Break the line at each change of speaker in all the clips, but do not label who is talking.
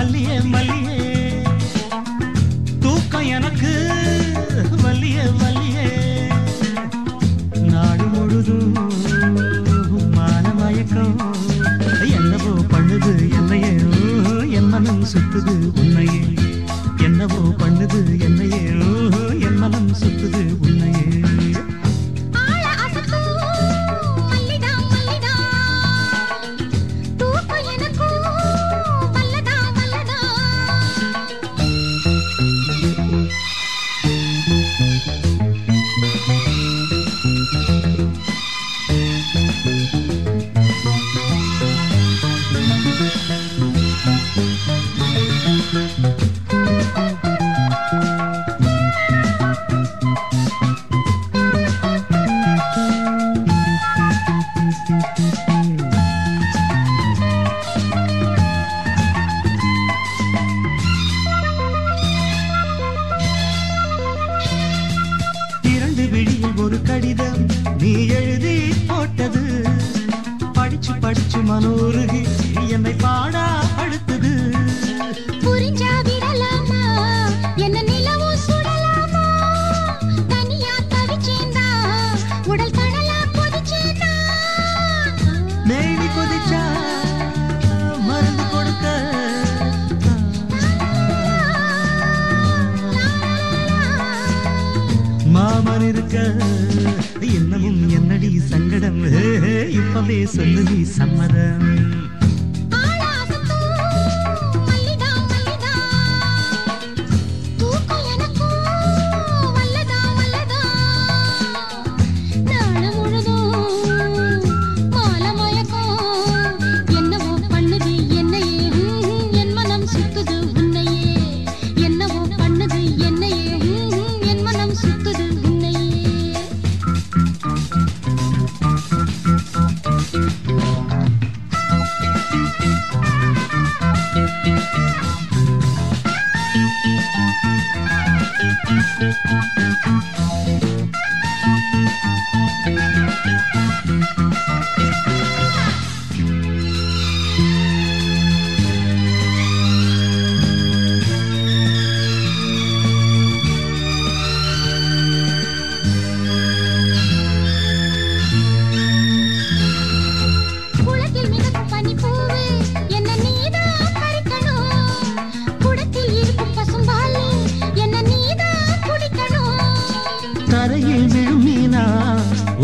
மல்லியே மல்லியே. தூக்கம் எனக்கு. வல்லியே வல்லியே நாடு முழுதும் மானமயக்கம் என்னவோ பண்ணுது என்னையே. என் மனம் சுத்துது உன்னையே. என்னவோ பண்ணுது என்னையே. என் மனம் சுத்துது கடிதம் நீ எழுதி போட்டது. படிச்சு படிச்சு மனோருகி என்னை பாடா படுத்தது இருக்க. இன்னமும் என்னடி சங்கடம். இப்பவே சொல்லு நீ சம்மதம்.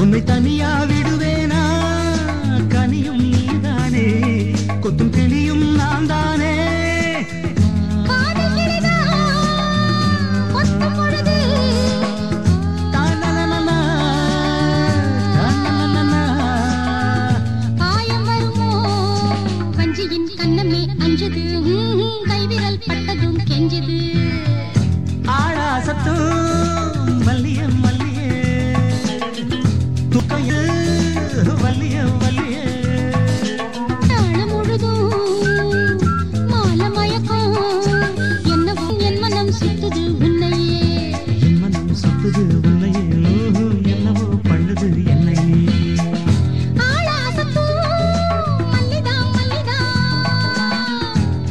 உன்னை தனியா விடுவேனா? கனியும் நீதானே. கொத்தும் கிளியும் நான் தானே
கண்ணமே அஞ்சுது. கைவிரல் பட்டதும் கெஞ்சுது. உன்னையே
ஓஹோ, என்னவோ பண்ணுது
மல்லிதா.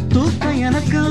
தூக்கம் எனக்கு